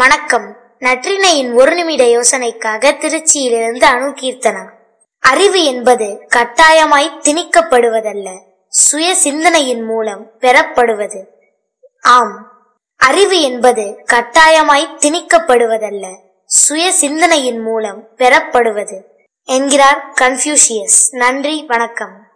வணக்கம். நற்றினையின் ஒரு நிமிட யோசனைக்காக திருச்சியிலிருந்து அணுகீர்த்தனா அறிவு என்பது கட்டாயமாய் திணிக்கப்படுவதல்ல சுய சிந்தனையின் மூலம் பெறப்படுவது. ஆம். அறிவு என்பது கட்டாயமாய் திணிக்கப்படுவதல்ல சுய சிந்தனையின் மூலம் பெறப்படுவது. என்கிறார் கன்ஃபியூஷியஸ் நன்றி வணக்கம்.